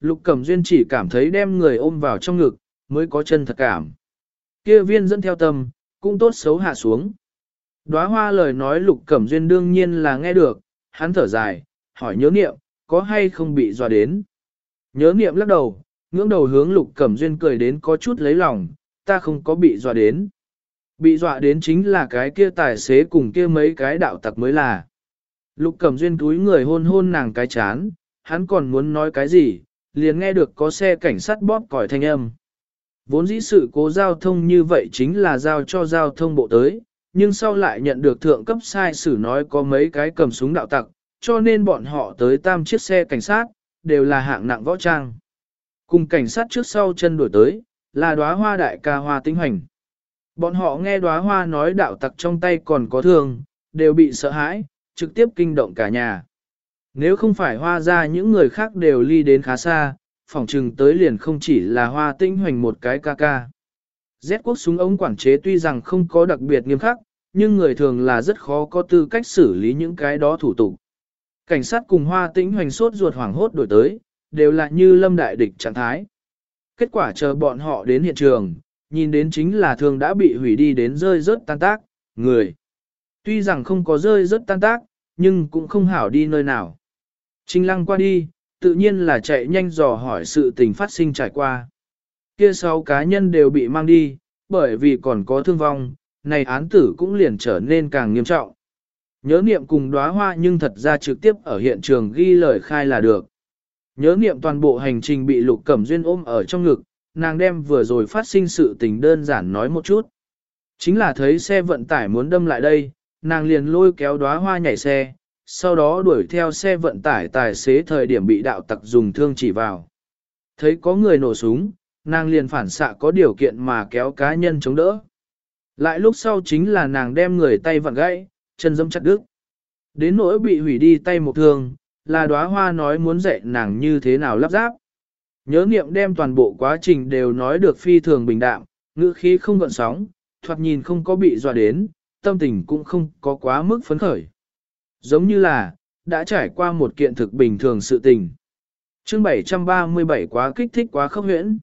Lục Cẩm Duyên chỉ cảm thấy đem người ôm vào trong ngực, mới có chân thật cảm. Kia viên dẫn theo tâm, cũng tốt xấu hạ xuống. Đóa hoa lời nói Lục Cẩm Duyên đương nhiên là nghe được, hắn thở dài, hỏi nhớ niệm, có hay không bị dọa đến. Nhớ niệm lắc đầu, ngưỡng đầu hướng Lục Cẩm Duyên cười đến có chút lấy lòng, ta không có bị dọa đến. Bị dọa đến chính là cái kia tài xế cùng kia mấy cái đạo tặc mới là. Lục Cẩm Duyên túi người hôn hôn nàng cái chán, hắn còn muốn nói cái gì, liền nghe được có xe cảnh sát bóp còi thanh âm. Vốn dĩ sự cố giao thông như vậy chính là giao cho giao thông bộ tới, nhưng sau lại nhận được thượng cấp sai sử nói có mấy cái cầm súng đạo tặc, cho nên bọn họ tới tam chiếc xe cảnh sát, đều là hạng nặng võ trang. Cùng cảnh sát trước sau chân đuổi tới, là đóa hoa đại ca hoa tinh hành. Bọn họ nghe đóa hoa nói đạo tặc trong tay còn có thương, đều bị sợ hãi, trực tiếp kinh động cả nhà. Nếu không phải hoa ra những người khác đều ly đến khá xa, phòng trừng tới liền không chỉ là hoa tinh hoành một cái ca ca. Z quốc súng ống quản chế tuy rằng không có đặc biệt nghiêm khắc, nhưng người thường là rất khó có tư cách xử lý những cái đó thủ tục. Cảnh sát cùng hoa tĩnh hoành sốt ruột hoảng hốt đổi tới, đều là như lâm đại địch trạng thái. Kết quả chờ bọn họ đến hiện trường, nhìn đến chính là thường đã bị hủy đi đến rơi rớt tan tác, người. Tuy rằng không có rơi rớt tan tác, nhưng cũng không hảo đi nơi nào. Trình lăng qua đi, tự nhiên là chạy nhanh dò hỏi sự tình phát sinh trải qua. Kia sáu cá nhân đều bị mang đi, bởi vì còn có thương vong, này án tử cũng liền trở nên càng nghiêm trọng. Nhớ niệm cùng đóa hoa nhưng thật ra trực tiếp ở hiện trường ghi lời khai là được. Nhớ niệm toàn bộ hành trình bị lục cẩm duyên ôm ở trong ngực, nàng đem vừa rồi phát sinh sự tình đơn giản nói một chút. Chính là thấy xe vận tải muốn đâm lại đây, nàng liền lôi kéo đóa hoa nhảy xe, sau đó đuổi theo xe vận tải tài xế thời điểm bị đạo tặc dùng thương chỉ vào. Thấy có người nổ súng, nàng liền phản xạ có điều kiện mà kéo cá nhân chống đỡ. Lại lúc sau chính là nàng đem người tay vặn gãy, chân dâm chặt đứt. Đến nỗi bị hủy đi tay một thương, là đóa hoa nói muốn dạy nàng như thế nào lắp ráp. Nhớ niệm đem toàn bộ quá trình đều nói được phi thường bình đạm, ngữ khí không gợn sóng, thoạt nhìn không có bị dọa đến, tâm tình cũng không có quá mức phấn khởi. Giống như là, đã trải qua một kiện thực bình thường sự tình. chương 737 quá kích thích quá khốc huyễn.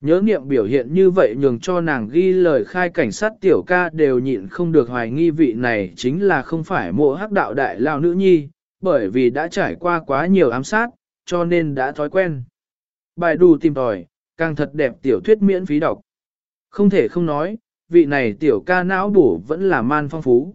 Nhớ nghiệm biểu hiện như vậy nhường cho nàng ghi lời khai cảnh sát tiểu ca đều nhịn không được hoài nghi vị này chính là không phải mộ hắc đạo đại lao nữ nhi, bởi vì đã trải qua quá nhiều ám sát, cho nên đã thói quen. Bài đù tìm tòi, càng thật đẹp tiểu thuyết miễn phí đọc. Không thể không nói, vị này tiểu ca não bổ vẫn là man phong phú.